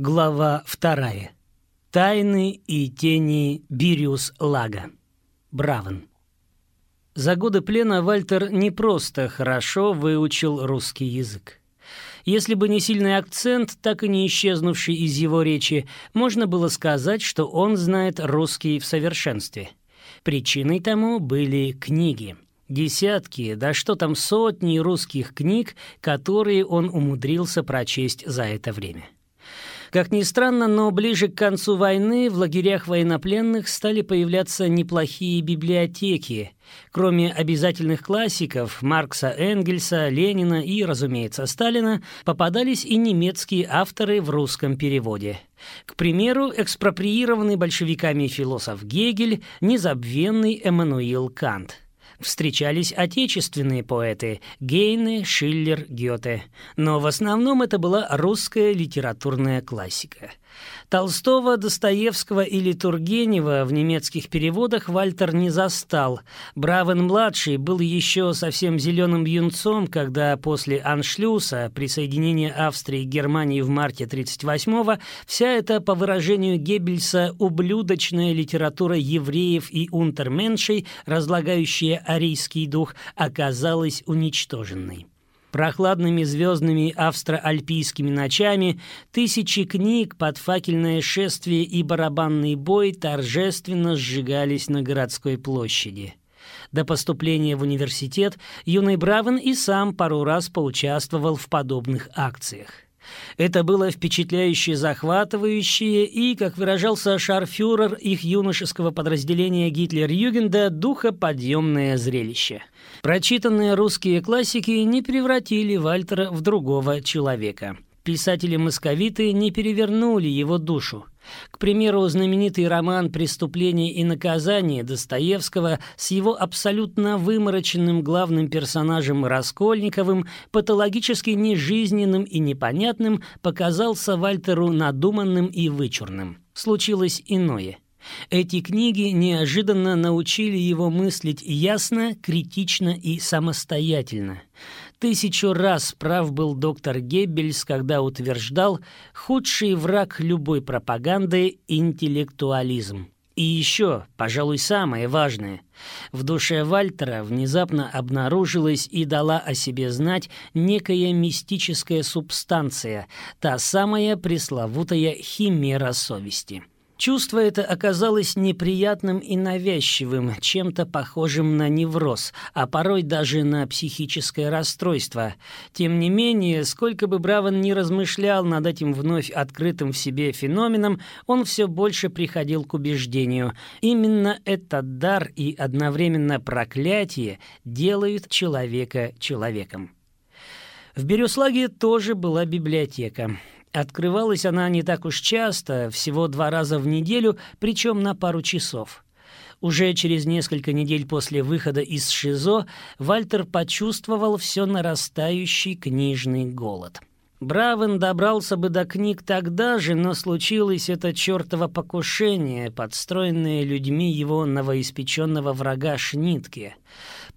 Глава вторая. Тайны и тени Бириус Лага. Бравен. За годы плена Вальтер не просто хорошо выучил русский язык. Если бы не сильный акцент, так и не исчезнувший из его речи, можно было сказать, что он знает русский в совершенстве. Причиной тому были книги. Десятки, да что там сотни русских книг, которые он умудрился прочесть за это время. Как ни странно, но ближе к концу войны в лагерях военнопленных стали появляться неплохие библиотеки. Кроме обязательных классиков Маркса, Энгельса, Ленина и, разумеется, Сталина, попадались и немецкие авторы в русском переводе. К примеру, экспроприированный большевиками философ Гегель, незабвенный Эммануил Кант – встречались отечественные поэты Гейне, Шиллер, Гёте, но в основном это была русская литературная классика – Толстого, Достоевского или Тургенева в немецких переводах Вальтер не застал. Бравен-младший был еще совсем зеленым юнцом, когда после аншлюса, присоединения Австрии к Германии в марте 1938-го, вся эта, по выражению Геббельса, ублюдочная литература евреев и унтерменшей, разлагающая арийский дух, оказалась уничтоженной. Прохладными звездными австро-альпийскими ночами тысячи книг под факельное шествие и барабанный бой торжественно сжигались на городской площади. До поступления в университет юный Бравен и сам пару раз поучаствовал в подобных акциях. Это было впечатляюще захватывающее и, как выражался шарфюрер их юношеского подразделения Гитлер-Югенда, духоподъемное зрелище. Прочитанные русские классики не превратили Вальтера в другого человека. Писатели-московиты не перевернули его душу. К примеру, знаменитый роман «Преступление и наказание» Достоевского с его абсолютно вымороченным главным персонажем Раскольниковым, патологически нежизненным и непонятным, показался Вальтеру надуманным и вычурным. Случилось иное – эти книги неожиданно научили его мыслить ясно, критично и самостоятельно. Тысячу раз прав был доктор Геббельс, когда утверждал «худший враг любой пропаганды – интеллектуализм». И еще, пожалуй, самое важное. В душе Вальтера внезапно обнаружилась и дала о себе знать некая мистическая субстанция, та самая пресловутая химера совести. Чувство это оказалось неприятным и навязчивым, чем-то похожим на невроз, а порой даже на психическое расстройство. Тем не менее, сколько бы Браван ни размышлял над этим вновь открытым в себе феноменом, он все больше приходил к убеждению. Именно этот дар и одновременно проклятие делают человека человеком. В Бирюслаге тоже была библиотека. Открывалась она не так уж часто, всего два раза в неделю, причем на пару часов. Уже через несколько недель после выхода из ШИЗО Вальтер почувствовал все нарастающий книжный голод. Бравен добрался бы до книг тогда же, но случилось это чертово покушение, подстроенное людьми его новоиспеченного врага Шнитке.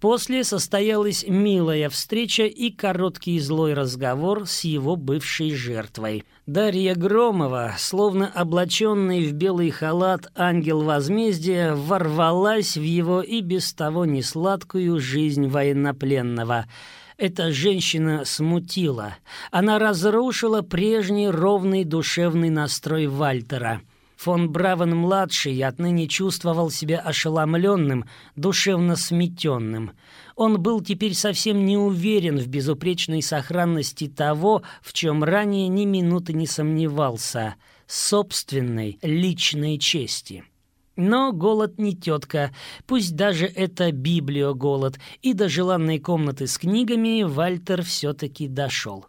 После состоялась милая встреча и короткий злой разговор с его бывшей жертвой. Дарья Громова, словно облаченный в белый халат ангел возмездия, ворвалась в его и без того несладкую жизнь военнопленного – эта женщина смутила. Она разрушила прежний ровный душевный настрой Вальтера. Фон Бравен-младший отныне чувствовал себя ошеломленным, душевно сметенным. Он был теперь совсем не уверен в безупречной сохранности того, в чем ранее ни минуты не сомневался — собственной личной чести. Но голод не тетка, пусть даже это библиоголод, и до желанной комнаты с книгами Вальтер все-таки дошел.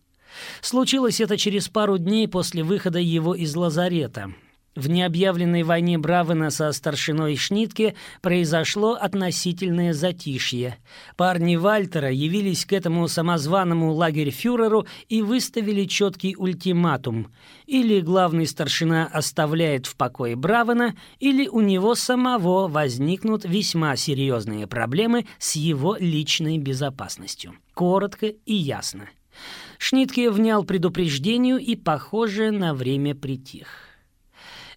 Случилось это через пару дней после выхода его из лазарета. В необъявленной войне Бравена со старшиной Шнитке произошло относительное затишье. Парни Вальтера явились к этому самозваному лагерь-фюреру и выставили четкий ультиматум. Или главный старшина оставляет в покое Бравена, или у него самого возникнут весьма серьезные проблемы с его личной безопасностью. Коротко и ясно. Шнитке внял предупреждению и, похоже, на время притих.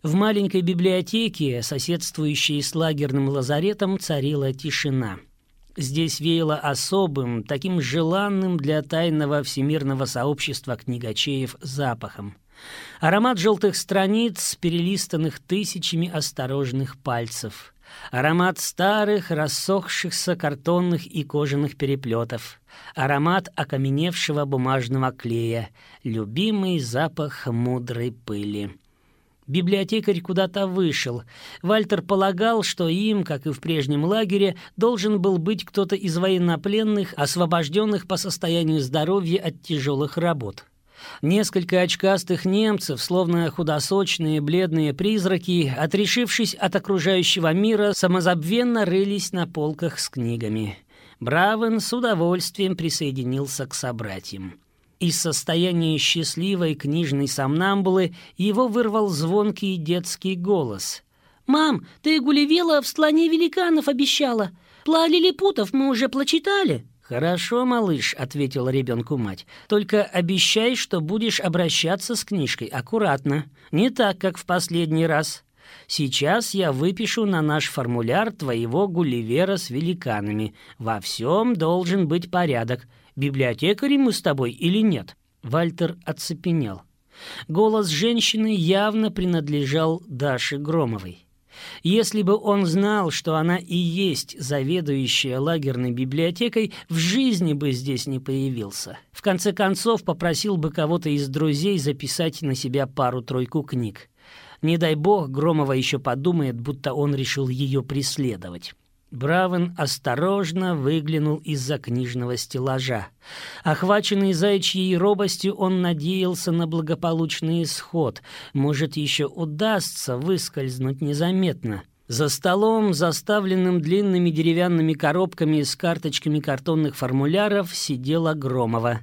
В маленькой библиотеке, соседствующей с лагерным лазаретом, царила тишина. Здесь веяло особым, таким желанным для тайного всемирного сообщества книгачеев запахом. Аромат желтых страниц, перелистанных тысячами осторожных пальцев. Аромат старых, рассохшихся картонных и кожаных переплетов. Аромат окаменевшего бумажного клея. Любимый запах мудрой пыли. Библиотекарь куда-то вышел. Вальтер полагал, что им, как и в прежнем лагере, должен был быть кто-то из военнопленных, освобожденных по состоянию здоровья от тяжелых работ. Несколько очкастых немцев, словно худосочные бледные призраки, отрешившись от окружающего мира, самозабвенно рылись на полках с книгами. Бравен с удовольствием присоединился к собратьям. Из состояния счастливой книжной сомнамбулы его вырвал звонкий детский голос. «Мам, ты Гулливела в «Стране великанов» обещала. Пла лилипутов мы уже прочитали». «Хорошо, малыш», — ответила ребенку мать. «Только обещай, что будешь обращаться с книжкой аккуратно. Не так, как в последний раз. Сейчас я выпишу на наш формуляр твоего Гулливера с великанами. Во всем должен быть порядок. Библиотекари мы с тобой или нет?» Вальтер оцепенел. Голос женщины явно принадлежал Даше Громовой. Если бы он знал, что она и есть заведующая лагерной библиотекой, в жизни бы здесь не появился. В конце концов, попросил бы кого-то из друзей записать на себя пару-тройку книг. Не дай бог, Громова еще подумает, будто он решил ее преследовать. Бравен осторожно выглянул из-за книжного стеллажа. Охваченный заячьей робостью, он надеялся на благополучный исход. Может, еще удастся выскользнуть незаметно. За столом, заставленным длинными деревянными коробками с карточками картонных формуляров, сидела Громова.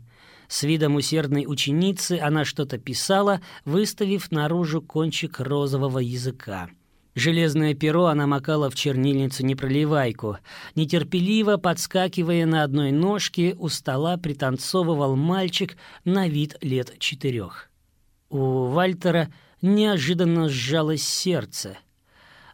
С видом усердной ученицы она что-то писала, выставив наружу кончик розового языка. Железное перо она макала в чернильницу непроливайку. Нетерпеливо подскакивая на одной ножке, у стола пританцовывал мальчик на вид лет четырех. У Вальтера неожиданно сжалось сердце.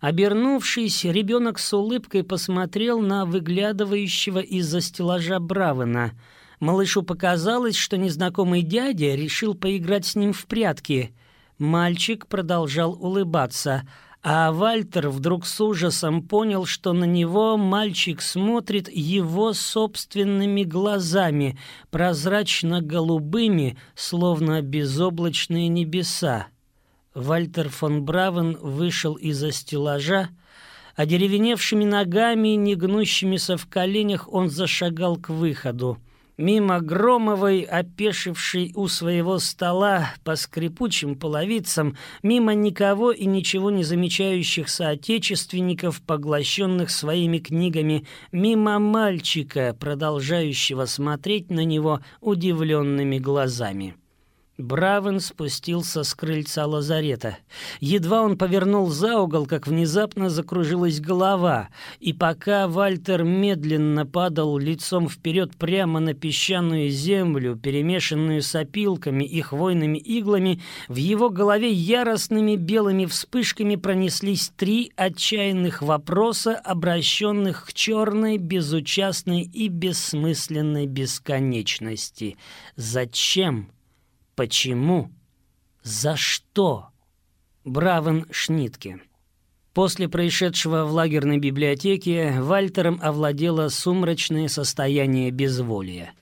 Обернувшись, ребенок с улыбкой посмотрел на выглядывающего из-за стеллажа Бравена. Малышу показалось, что незнакомый дядя решил поиграть с ним в прятки. Мальчик продолжал улыбаться — а Вальтер вдруг с ужасом понял, что на него мальчик смотрит его собственными глазами, прозрачно-голубыми, словно безоблачные небеса. Вальтер фон Бравен вышел из-за стеллажа, а деревеневшими ногами, не гнущимися в коленях, он зашагал к выходу мимо Громовой, опешившей у своего стола по скрипучим половицам, мимо никого и ничего не замечающих соотечественников, поглощенных своими книгами, мимо мальчика, продолжающего смотреть на него удивленными глазами. Бравен спустился с крыльца лазарета. Едва он повернул за угол, как внезапно закружилась голова, и пока Вальтер медленно падал лицом вперед прямо на песчаную землю, перемешанную с опилками и хвойными иглами, в его голове яростными белыми вспышками пронеслись три отчаянных вопроса, обращенных к черной, безучастной и бессмысленной бесконечности. «Зачем?» Почему? За что? Бравен Шнитке. После происшедшего в лагерной библиотеке Вальтером овладело сумрачное состояние безволия.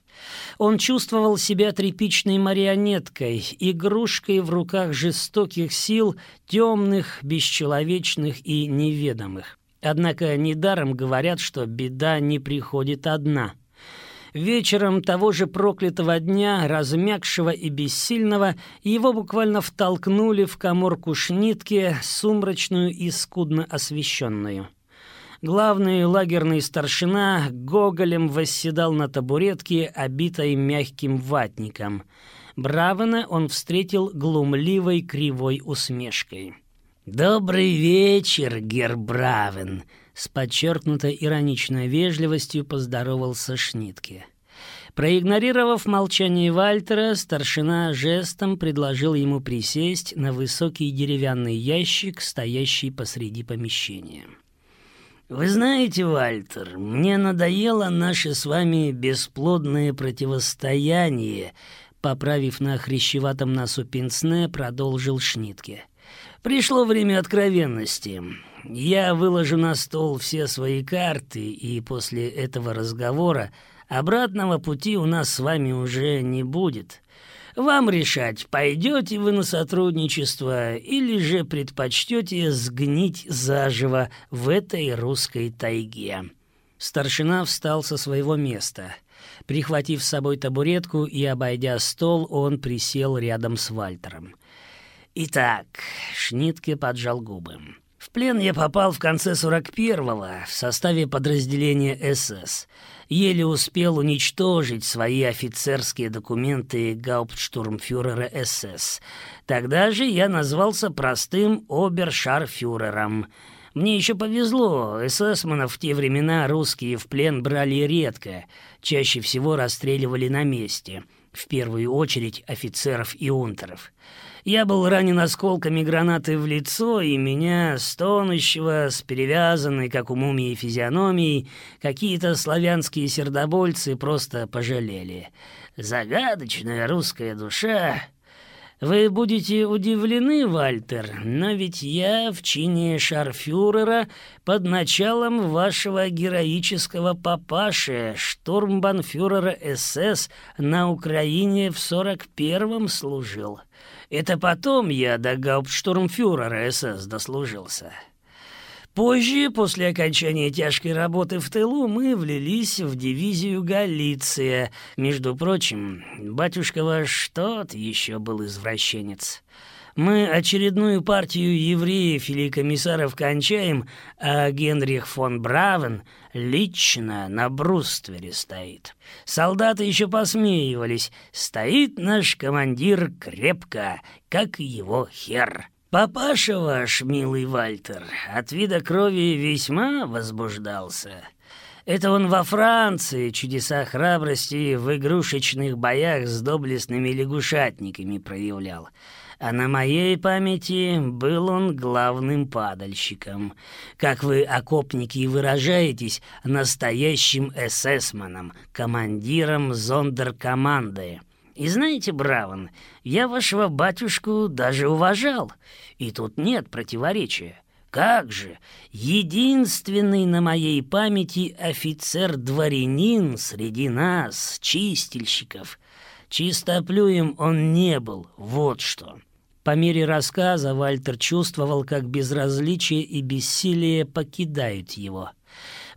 Он чувствовал себя тряпичной марионеткой, игрушкой в руках жестоких сил, темных, бесчеловечных и неведомых. Однако недаром говорят, что беда не приходит одна – Вечером того же проклятого дня, размягшего и бессильного, его буквально втолкнули в коморку шнитки, сумрачную и скудно освещенную. Главный лагерный старшина гоголем восседал на табуретке, обитой мягким ватником. Бравена он встретил глумливой кривой усмешкой. «Добрый вечер, гер Бравен!» С подчеркнутой ироничной вежливостью поздоровался Шнитке. Проигнорировав молчание Вальтера, старшина жестом предложил ему присесть на высокий деревянный ящик, стоящий посреди помещения. «Вы знаете, Вальтер, мне надоело наше с вами бесплодное противостояние», поправив на хрящеватом носу пенсне, продолжил Шнитке. «Пришло время откровенности. Я выложу на стол все свои карты, и после этого разговора обратного пути у нас с вами уже не будет. Вам решать, пойдете вы на сотрудничество или же предпочтете сгнить заживо в этой русской тайге». Старшина встал со своего места. Прихватив с собой табуретку и обойдя стол, он присел рядом с Вальтером. «Итак», — Шнитке поджал губы, — «в плен я попал в конце 41-го в составе подразделения СС еле успел уничтожить свои офицерские документы гауптштурмфюрера СС. Тогда же я назвался простым обершарфюрером. Мне еще повезло, эсэсманов в те времена русские в плен брали редко, чаще всего расстреливали на месте, в первую очередь офицеров и унтеров. Я был ранен осколками гранаты в лицо, и меня, стонущего, с перевязанной, как у мумии, физиономией, какие-то славянские сердобольцы просто пожалели. Загадочная русская душа... Вы будете удивлены, Вальтер, но ведь я в чине шарфюрера под началом вашего героического папаши, штурмбанфюрера СС на Украине в сорок первом служил. Это потом я до гауптштурмфюрера СС дослужился. Позже, после окончания тяжкой работы в тылу, мы влились в дивизию «Галиция». Между прочим, батюшка ваш тот еще был извращенец. Мы очередную партию евреев или комиссаров кончаем, а Генрих фон Бравен лично на бруствере стоит. Солдаты еще посмеивались. Стоит наш командир крепко, как его хер. Папаша ваш, милый Вальтер, от вида крови весьма возбуждался. Это он во Франции чудеса храбрости в игрушечных боях с доблестными лягушатниками проявлял. А на моей памяти был он главным падальщиком. Как вы, окопники, выражаетесь, настоящим эсэсманом, командиром зондеркоманды. И знаете, Браун, я вашего батюшку даже уважал, и тут нет противоречия. Как же, единственный на моей памяти офицер-дворянин среди нас, чистильщиков. Чистоплюем он не был, вот что. По мере рассказа Вальтер чувствовал, как безразличие и бессилие покидают его.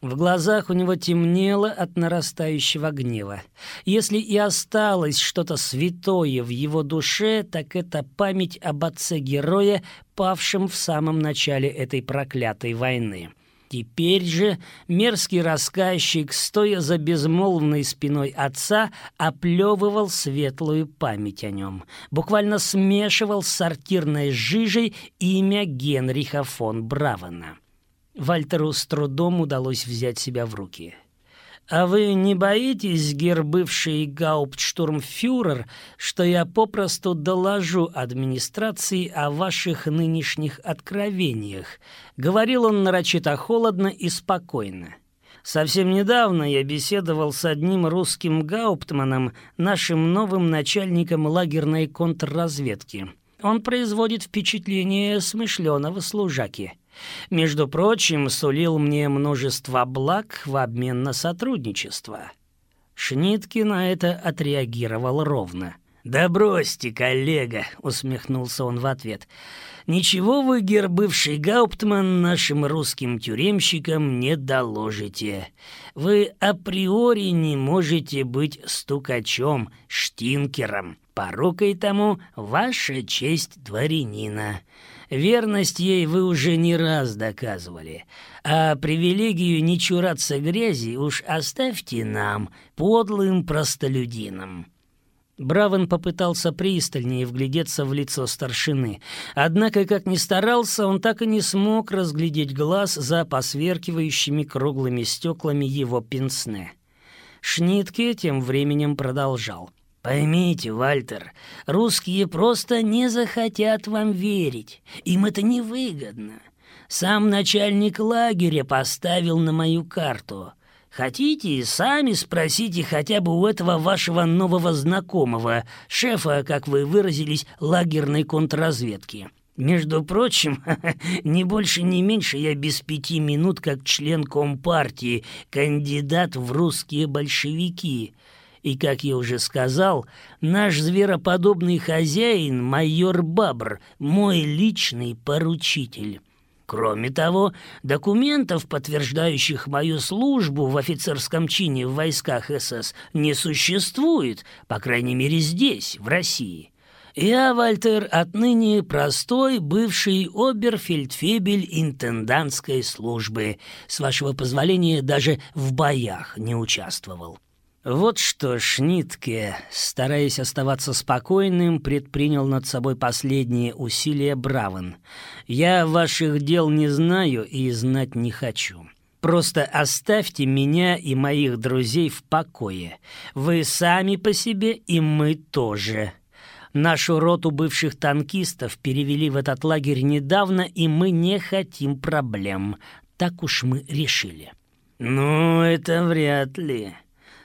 В глазах у него темнело от нарастающего гнева. Если и осталось что-то святое в его душе, так это память об отце-героя, павшем в самом начале этой проклятой войны. Теперь же мерзкий рассказчик, стоя за безмолвной спиной отца, оплевывал светлую память о нем, буквально смешивал с сортирной жижей имя Генриха фон Бравена. Вальтеру с трудом удалось взять себя в руки. «А вы не боитесь, гер бывший гауптштурмфюрер, что я попросту доложу администрации о ваших нынешних откровениях?» — говорил он нарочито холодно и спокойно. Совсем недавно я беседовал с одним русским гауптманом, нашим новым начальником лагерной контрразведки. Он производит впечатление смышленого служаки. Между прочим, сулил мне множество благ в обмен на сотрудничество. Шнитки на это отреагировал ровно. «Да бросьте, коллега!» — усмехнулся он в ответ. «Ничего вы, гер бывший гауптман, нашим русским тюремщикам не доложите. Вы априори не можете быть стукачом, штинкером. Порукой тому ваша честь дворянина. Верность ей вы уже не раз доказывали, а привилегию не чураться грязи уж оставьте нам, подлым простолюдинам». Бравен попытался пристальнее вглядеться в лицо старшины, однако, как ни старался, он так и не смог разглядеть глаз за посверкивающими круглыми стеклами его пенсне. Шнитке тем временем продолжал. «Поймите, Вальтер, русские просто не захотят вам верить. Им это невыгодно. Сам начальник лагеря поставил на мою карту. Хотите, сами спросите хотя бы у этого вашего нового знакомого, шефа, как вы выразились, лагерной контрразведки. Между прочим, ни больше, ни меньше я без пяти минут как член Компартии, кандидат в русские большевики. И, как я уже сказал, наш звероподобный хозяин, майор Бабр, мой личный поручитель». Кроме того, документов, подтверждающих мою службу в офицерском чине в войсках СС, не существует, по крайней мере здесь, в России. Я, Вальтер, отныне простой бывший оберфельдфебель интендантской службы. С вашего позволения, даже в боях не участвовал. Вот что Шнитке, стараясь оставаться спокойным, предпринял над собой последние усилия Бравен. «Я ваших дел не знаю и знать не хочу. Просто оставьте меня и моих друзей в покое. Вы сами по себе, и мы тоже». Нашу роту бывших танкистов перевели в этот лагерь недавно, и мы не хотим проблем. Так уж мы решили». «Ну, это вряд ли»,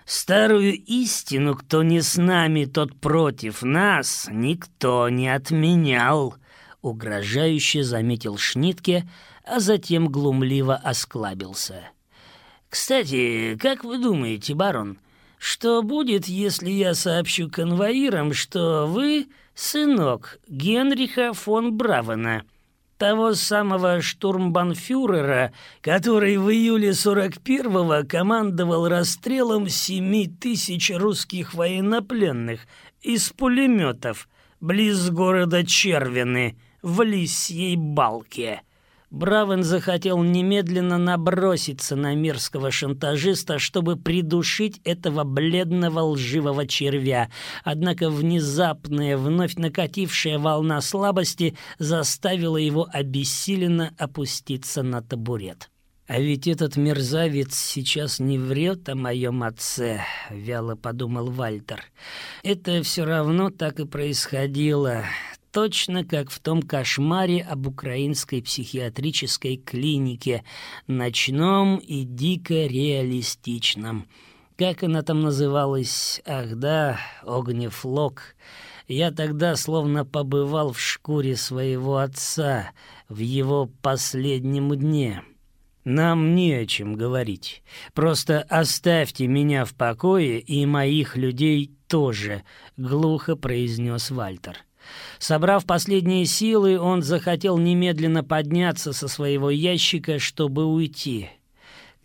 Старую истину, кто не с нами, тот против нас, никто не отменял, угрожающе заметил Шнитке, а затем глумливо осклабился. Кстати, как вы думаете, барон, что будет, если я сообщу конвоирам, что вы сынок Генриха фон Бравена? Того самого штурмбанфюрера, который в июле 41-го командовал расстрелом семи тысяч русских военнопленных из пулеметов близ города Червины в Лисьей Балке. Бравен захотел немедленно наброситься на мерзкого шантажиста, чтобы придушить этого бледного лживого червя. Однако внезапная, вновь накатившая волна слабости заставила его обессиленно опуститься на табурет. «А ведь этот мерзавец сейчас не врет о моем отце», — вяло подумал Вальтер. «Это все равно так и происходило точно как в том кошмаре об украинской психиатрической клинике, ночном и дико реалистичном. Как она там называлась? Ах да, Огнефлок. Я тогда словно побывал в шкуре своего отца в его последнем дне. Нам не о чем говорить. Просто оставьте меня в покое и моих людей тоже, глухо произнес Вальтер. Собрав последние силы, он захотел немедленно подняться со своего ящика, чтобы уйти.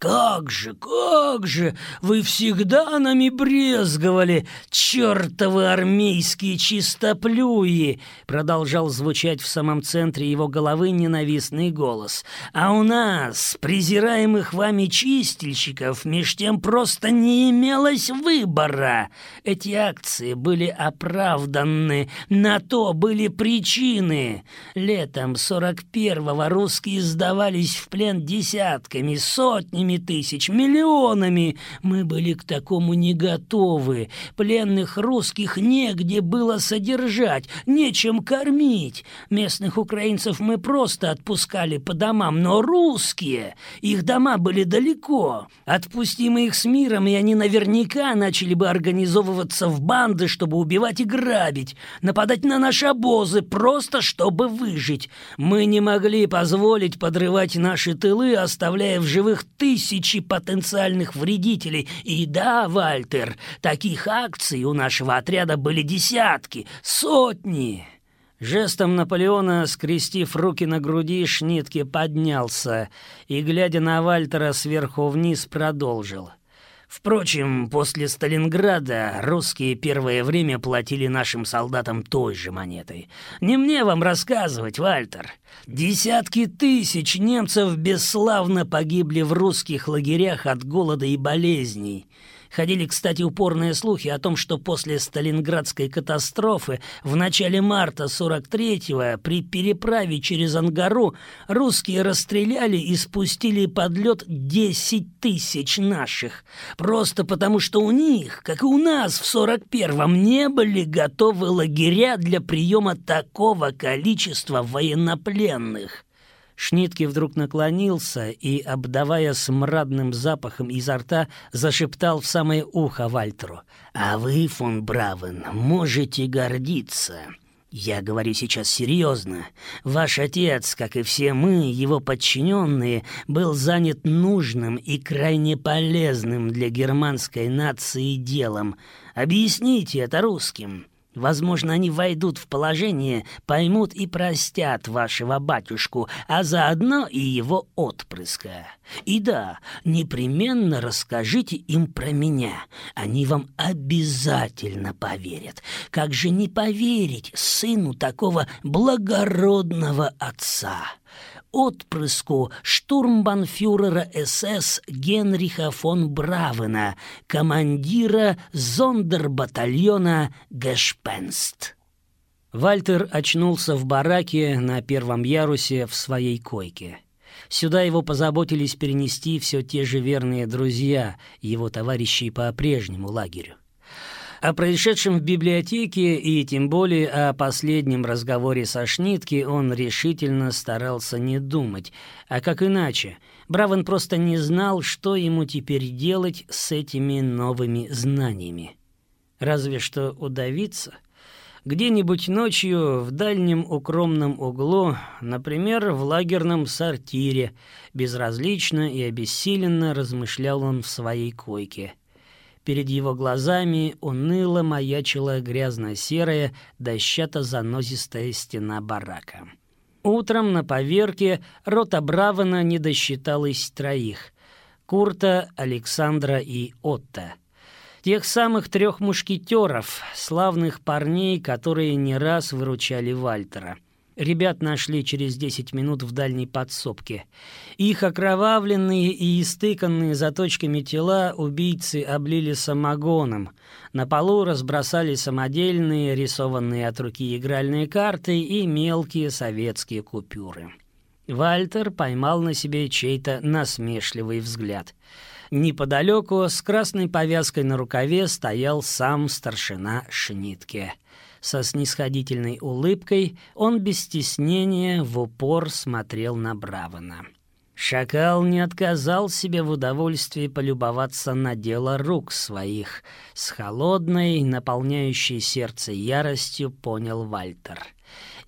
«Как же, как же! Вы всегда нами брезговали, чертовы армейские чистоплюи!» Продолжал звучать в самом центре его головы ненавистный голос. «А у нас, презираемых вами чистильщиков, меж тем просто не имелось выбора. Эти акции были оправданы, на то были причины. Летом сорок первого русские сдавались в плен десятками, сотнями, сотнями тысяч, миллионами. Мы были к такому не готовы. Пленных русских негде было содержать, нечем кормить. Местных украинцев мы просто отпускали по домам, но русские, их дома были далеко. Отпустим их с миром, и они наверняка начали бы организовываться в банды, чтобы убивать и грабить, нападать на наши обозы, просто чтобы выжить. Мы не могли позволить подрывать наши тылы, оставляя в живых тысячи тысячи потенциальных вредителей. И да, Вальтер, таких акций у нашего отряда были десятки, сотни. Жестом Наполеона, скрестив руки на груди, Шнитке поднялся и, глядя на Вальтера сверху вниз, продолжил. Впрочем, после Сталинграда русские первое время платили нашим солдатам той же монетой. Не мне вам рассказывать, Вальтер. Десятки тысяч немцев бесславно погибли в русских лагерях от голода и болезней. Ходили, кстати, упорные слухи о том, что после Сталинградской катастрофы в начале марта 43-го при переправе через Ангару русские расстреляли и спустили под лед 10 тысяч наших. Просто потому, что у них, как и у нас в 41-м, не были готовы лагеря для приема такого количества военнопленных. Шнитке вдруг наклонился и, обдавая смрадным запахом изо рта, зашептал в самое ухо Вальтеру. «А вы, фон Бравен, можете гордиться. Я говорю сейчас серьезно. Ваш отец, как и все мы, его подчиненные, был занят нужным и крайне полезным для германской нации делом. Объясните это русским». Возможно, они войдут в положение, поймут и простят вашего батюшку, а заодно и его отпрыска. И да, непременно расскажите им про меня. Они вам обязательно поверят. Как же не поверить сыну такого благородного отца? Отпрыску штурмбанфюрера СС Генриха фон Бравена, командира зондербатальона Гешпенст. Вальтер очнулся в бараке на первом ярусе в своей койке. Сюда его позаботились перенести все те же верные друзья, его товарищи по прежнему лагерю. О происшедшем в библиотеке и тем более о последнем разговоре со Шнитки он решительно старался не думать. А как иначе? Бравен просто не знал, что ему теперь делать с этими новыми знаниями. Разве что удавиться — где-нибудь ночью в дальнем укромном углу, например, в лагерном сортире, безразлично и обессиленно размышлял он в своей койке. Перед его глазами уныло маячила грязно-серая, дощато-занозистая стена барака. Утром на поверке рота Бравана не досчиталась троих — Курта, Александра и Отто. Тех самых трех мушкетеров, славных парней, которые не раз выручали Вальтера — Ребят нашли через десять минут в дальней подсобке. Их окровавленные и истыканные заточками тела убийцы облили самогоном. На полу разбросали самодельные, рисованные от руки игральные карты и мелкие советские купюры. Вальтер поймал на себе чей-то насмешливый взгляд. Неподалеку с красной повязкой на рукаве стоял сам старшина Шнитке — со снисходительной улыбкой он без стеснения в упор смотрел на Бравана. Шакал не отказал себе в удовольствии полюбоваться на дело рук своих. С холодной, наполняющей сердце яростью понял Вальтер.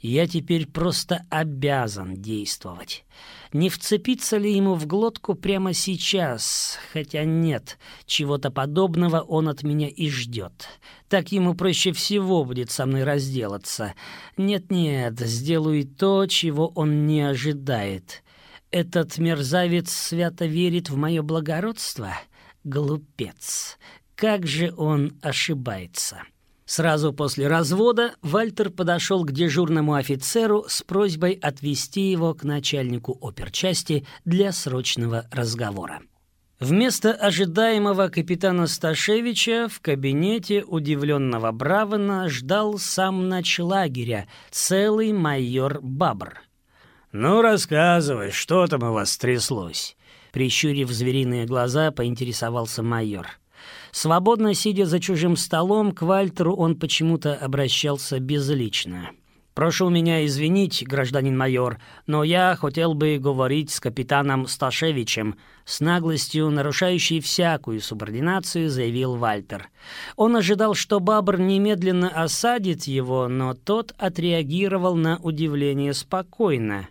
«Я теперь просто обязан действовать» не вцепиться ли ему в глотку прямо сейчас, хотя нет, чего-то подобного он от меня и ждет. Так ему проще всего будет со мной разделаться. Нет-нет, сделаю то, чего он не ожидает. Этот мерзавец свято верит в мое благородство? Глупец! Как же он ошибается!» Сразу после развода Вальтер подошел к дежурному офицеру с просьбой отвезти его к начальнику оперчасти для срочного разговора. Вместо ожидаемого капитана Сташевича в кабинете удивленного Бравена ждал сам начлагеря, целый майор Бабр. «Ну, рассказывай, что там у вас тряслось?» Прищурив звериные глаза, поинтересовался майор – Свободно сидя за чужим столом, к Вальтеру он почему-то обращался безлично. «Прошу меня извинить, гражданин майор, но я хотел бы говорить с капитаном Сташевичем», с наглостью, нарушающей всякую субординацию, заявил Вальтер. Он ожидал, что Бабр немедленно осадит его, но тот отреагировал на удивление спокойно.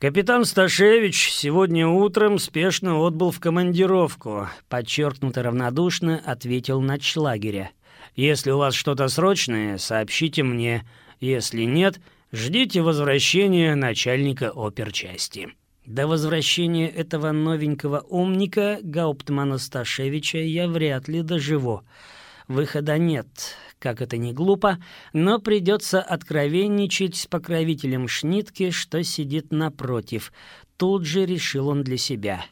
Капитан Сташевич сегодня утром спешно отбыл в командировку, подчеркнуто равнодушно ответил начлагеря. Если у вас что-то срочное, сообщите мне. Если нет, ждите возвращения начальника оперчасти. До возвращения этого новенького умника Гауптмана Сташевича я вряд ли доживу. Выхода нет, как это не глупо, но придется откровенничать с покровителем Шнитки, что сидит напротив. Тут же решил он для себя.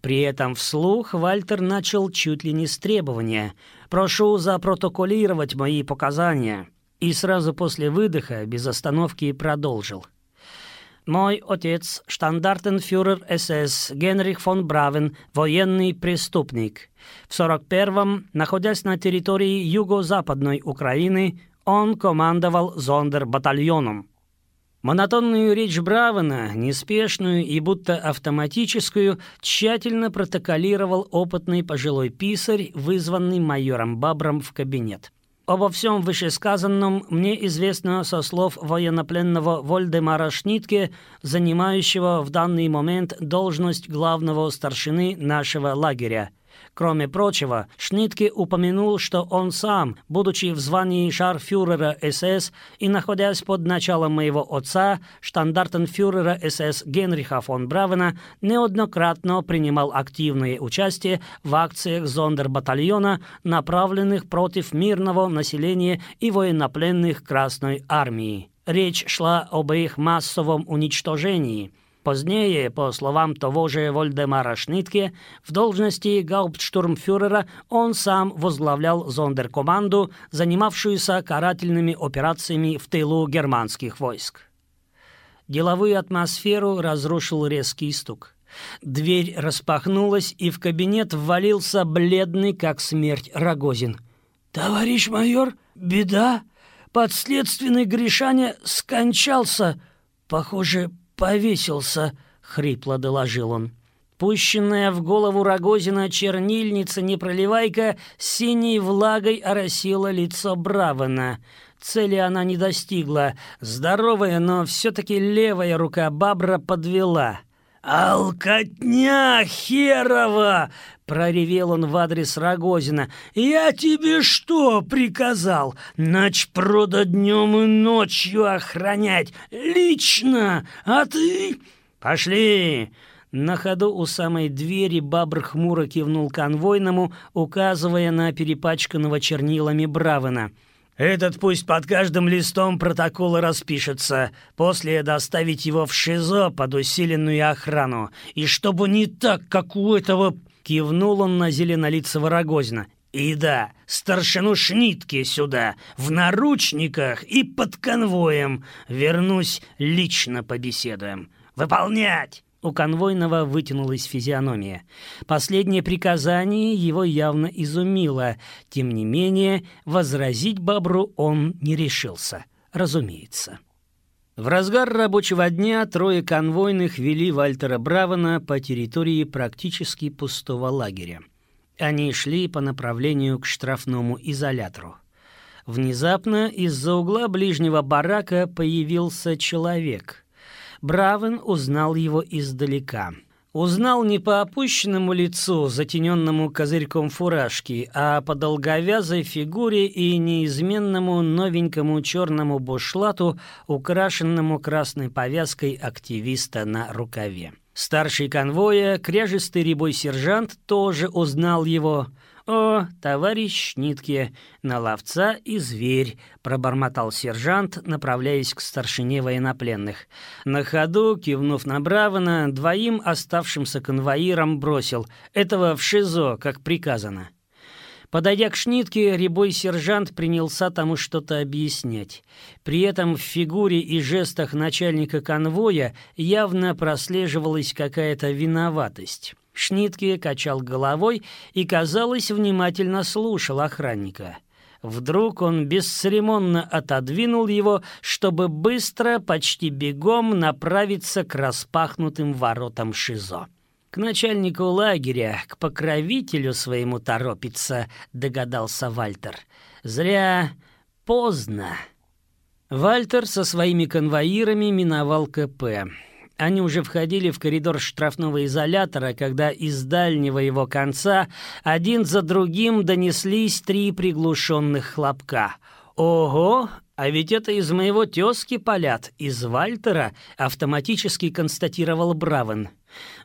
При этом вслух Вальтер начал чуть ли не с требования «Прошу запротоколировать мои показания» и сразу после выдоха без остановки продолжил. Мой отец, штандартенфюрер СС Генрих фон Бравен, военный преступник. В 41-м, находясь на территории юго-западной Украины, он командовал зондербатальоном. Монотонную речь Бравена, неспешную и будто автоматическую, тщательно протоколировал опытный пожилой писарь, вызванный майором Бабром в кабинет. Обо всем вышесказанном мне известно со слов военнопленного Вольдемара Шнитке, занимающего в данный момент должность главного старшины нашего лагеря – Кроме прочего, Шнитке упомянул, что он сам, будучи в звании шарфюрера СС и находясь под началом моего отца, штандартенфюрера СС Генриха фон Бравена, неоднократно принимал активное участие в акциях зондербатальона, направленных против мирного населения и военнопленных Красной Армии. Речь шла об их массовом уничтожении – Позднее, по словам того же Вольдемара Шнитке, в должности гауптштурмфюрера он сам возглавлял зондеркоманду, занимавшуюся карательными операциями в тылу германских войск. Деловую атмосферу разрушил резкий стук. Дверь распахнулась, и в кабинет ввалился бледный, как смерть, Рогозин. «Товарищ майор, беда! Подследственный Гришаня скончался. Похоже, повесился», — хрипло доложил он. Пущенная в голову Рогозина чернильница-непроливайка синей влагой оросила лицо Бравана. Цели она не достигла. Здоровая, но все-таки левая рука Бабра подвела. «Алкотня херова!» — проревел он в адрес Рогозина. «Я тебе что приказал? Ночпрода днем и ночью охранять? Лично? А ты...» «Пошли!» На ходу у самой двери Бабр хмуро кивнул конвойному, указывая на перепачканного чернилами Бравена — этот пусть под каждым листом протокола распишется, после доставить его в ШИЗО под усиленную охрану. И чтобы не так, как у этого...» Кивнул он на зеленолицего Рогозина. «И да, старшину Шнитки сюда, в наручниках и под конвоем. Вернусь, лично побеседуем. Выполнять!» У конвойного вытянулась физиономия. Последнее приказание его явно изумило. Тем не менее, возразить Бобру он не решился. Разумеется. В разгар рабочего дня трое конвойных вели Вальтера Бравана по территории практически пустого лагеря. Они шли по направлению к штрафному изолятору. Внезапно из-за угла ближнего барака появился человек — Бравен узнал его издалека. Узнал не по опущенному лицу, затененному козырьком фуражки, а по долговязой фигуре и неизменному новенькому черному бушлату, украшенному красной повязкой активиста на рукаве. Старший конвоя, кряжистый рябой сержант, тоже узнал его – «О, товарищ Нитке, на ловца и зверь», — пробормотал сержант, направляясь к старшине военнопленных. На ходу, кивнув на Бравана, двоим оставшимся конвоирам бросил «Этого в ШИЗО, как приказано». Подойдя к Шнитке, рябой сержант принялся тому что-то объяснять. При этом в фигуре и жестах начальника конвоя явно прослеживалась какая-то виноватость. Шнитке качал головой и, казалось, внимательно слушал охранника. Вдруг он бесцеремонно отодвинул его, чтобы быстро, почти бегом направиться к распахнутым воротам ШИЗО. «К начальнику лагеря, к покровителю своему торопится», — догадался Вальтер. «Зря поздно». Вальтер со своими конвоирами миновал КП. Они уже входили в коридор штрафного изолятора, когда из дальнего его конца один за другим донеслись три приглушенных хлопка. «Ого! А ведь это из моего тезки палят, из Вальтера», — автоматически констатировал Бравен.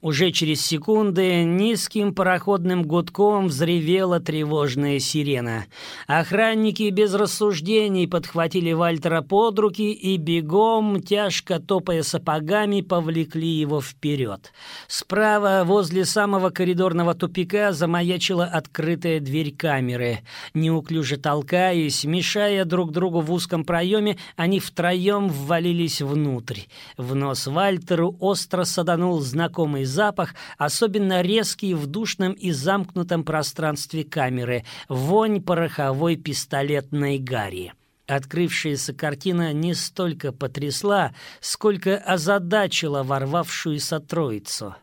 Уже через секунды низким пароходным гудком взревела тревожная сирена. Охранники без рассуждений подхватили Вальтера под руки и бегом, тяжко топая сапогами, повлекли его вперед. Справа, возле самого коридорного тупика, замаячила открытая дверь камеры. Неуклюже толкаясь, мешая друг другу в узком проеме, они втроем ввалились внутрь. В нос Вальтеру остро саданул знакомый запах, особенно резкий в душном и замкнутом пространстве камеры, вонь пороховой пистолетной гари. Открывшаяся картина не столько потрясла, сколько озадачила ворвавшуюся троицу.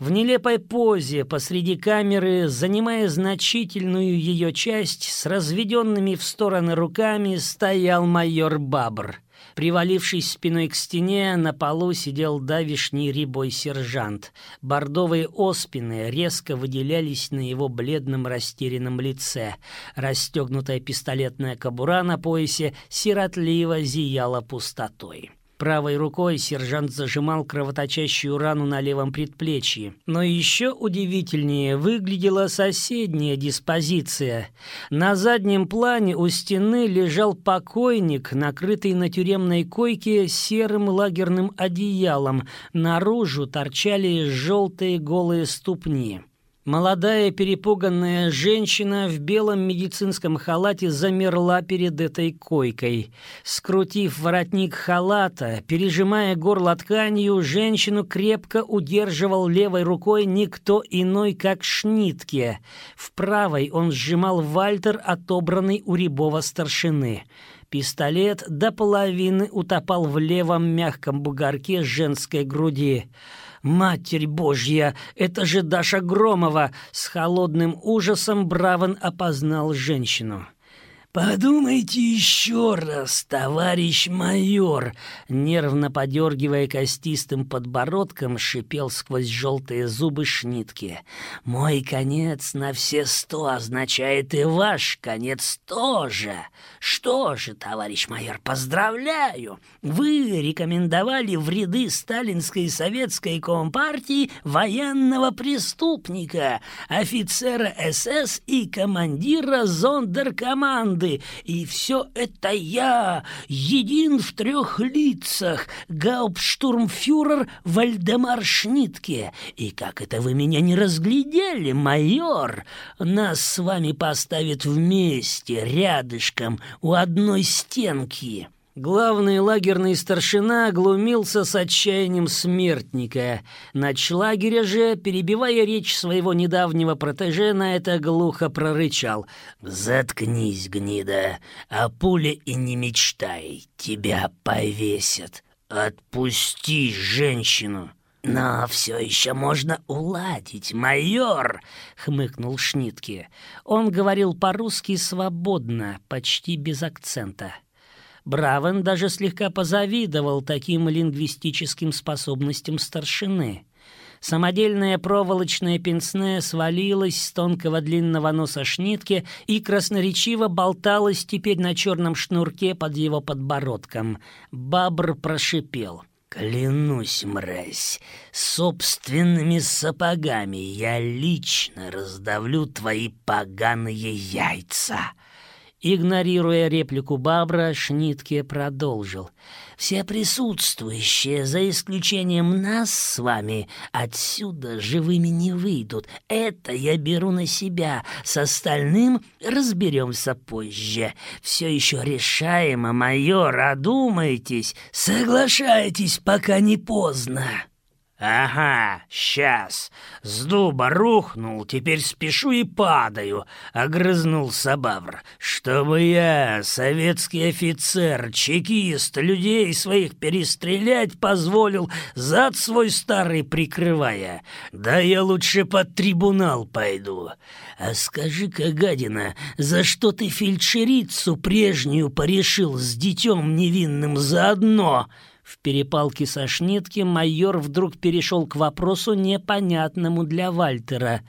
В нелепой позе посреди камеры, занимая значительную ее часть, с разведенными в стороны руками стоял майор Бабр — Привалившись спиной к стене, на полу сидел давишний рябой сержант. Бордовые оспины резко выделялись на его бледном растерянном лице. Расстегнутая пистолетная кобура на поясе сиротливо зияла пустотой. Правой рукой сержант зажимал кровоточащую рану на левом предплечье. Но еще удивительнее выглядела соседняя диспозиция. На заднем плане у стены лежал покойник, накрытый на тюремной койке серым лагерным одеялом. Наружу торчали желтые голые ступни. Молодая перепуганная женщина в белом медицинском халате замерла перед этой койкой. Скрутив воротник халата, пережимая горло тканью, женщину крепко удерживал левой рукой никто иной, как Шнитке. В правой он сжимал вальтер, отобранный у рябого старшины. Пистолет до половины утопал в левом мягком бугорке женской груди. «Матерь Божья, это же Даша Громова!» С холодным ужасом Браван опознал женщину. «Подумайте еще раз, товарищ майор!» Нервно подергивая костистым подбородком, шипел сквозь желтые зубы шнитки. «Мой конец на все сто означает и ваш конец тоже. Что же, товарищ майор, поздравляю! Вы рекомендовали в ряды сталинской и советской компартии военного преступника, офицера СС и командира зондеркоманды команды, и все это я, един в трех лицах, гауптштурмфюрер Вальдемар Шнитке. И как это вы меня не разглядели, майор? Нас с вами поставят вместе, рядышком, у одной стенки». Главный лагерный старшина глумился с отчаянием смертника. Начлагеря же, перебивая речь своего недавнего протеже, на это глухо прорычал. «Заткнись, гнида, а пуля и не мечтай, тебя повесят. Отпусти женщину!» «Но все еще можно уладить, майор!» — хмыкнул Шнитке. Он говорил по-русски свободно, почти без акцента. Бравен даже слегка позавидовал таким лингвистическим способностям старшины. Самодельная проволочная пенсне свалилась с тонкого длинного носа шнитки и красноречиво болталась теперь на черном шнурке под его подбородком. Бабр прошипел. «Клянусь, мразь, собственными сапогами я лично раздавлю твои поганые яйца!» Игнорируя реплику Бабра, Шнитке продолжил. «Все присутствующие, за исключением нас с вами, отсюда живыми не выйдут. Это я беру на себя. С остальным разберемся позже. Все еще решаемо, майор, одумайтесь. Соглашайтесь, пока не поздно». «Ага, сейчас. С дуба рухнул, теперь спешу и падаю», — огрызнулся Бавр. «Чтобы я, советский офицер, чекист, людей своих перестрелять позволил, зад свой старый прикрывая. Да я лучше под трибунал пойду. А скажи-ка, гадина, за что ты фельдшерицу прежнюю порешил с детем невинным заодно?» В перепалке со Шнитки майор вдруг перешел к вопросу, непонятному для Вальтера.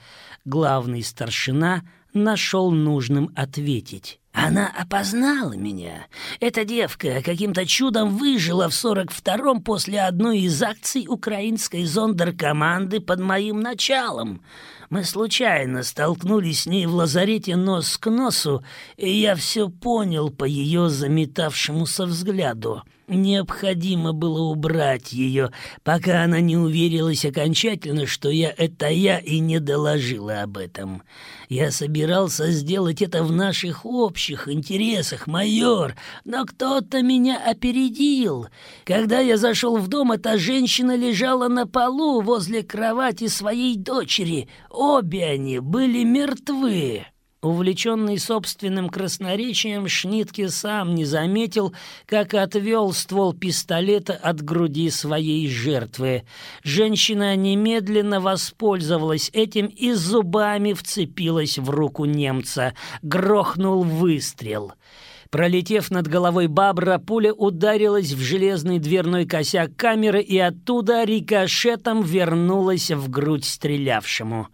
Главный старшина нашел нужным ответить. Она опознала меня. Эта девка каким-то чудом выжила в 42-м после одной из акций украинской зондеркоманды под моим началом. Мы случайно столкнулись с ней в лазарете нос к носу, и я все понял по ее заметавшемуся взгляду. Необходимо было убрать ее, пока она не уверилась окончательно, что я — это я, и не доложила об этом. Я собирался сделать это в наших общих интересах, майор, но кто-то меня опередил. Когда я зашел в дом, эта женщина лежала на полу возле кровати своей дочери. Обе они были мертвы. Увлеченный собственным красноречием, Шнитке сам не заметил, как отвел ствол пистолета от груди своей жертвы. Женщина немедленно воспользовалась этим и зубами вцепилась в руку немца. Грохнул выстрел. Пролетев над головой Бабра, пуля ударилась в железный дверной косяк камеры и оттуда рикошетом вернулась в грудь стрелявшему.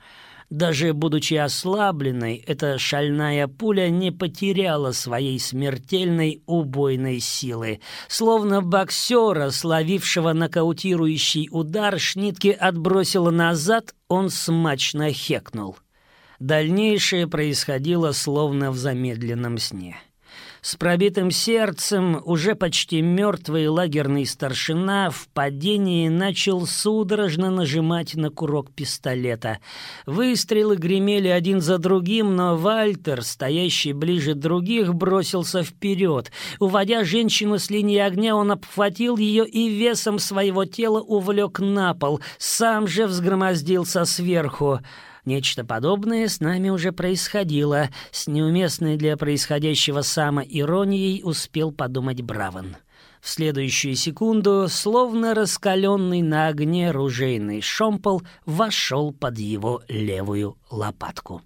Даже будучи ослабленной, эта шальная пуля не потеряла своей смертельной убойной силы. Словно боксера, словившего нокаутирующий удар, Шнитке отбросила назад, он смачно хекнул. Дальнейшее происходило словно в замедленном сне. С пробитым сердцем, уже почти мертвый лагерный старшина в падении начал судорожно нажимать на курок пистолета. Выстрелы гремели один за другим, но Вальтер, стоящий ближе других, бросился вперед. Уводя женщину с линии огня, он обхватил ее и весом своего тела увлек на пол, сам же взгромоздился сверху. Нечто подобное с нами уже происходило, с неуместной для происходящего самоиронией успел подумать Браван. В следующую секунду, словно раскаленный на огне ружейный шомпол, вошел под его левую лопатку.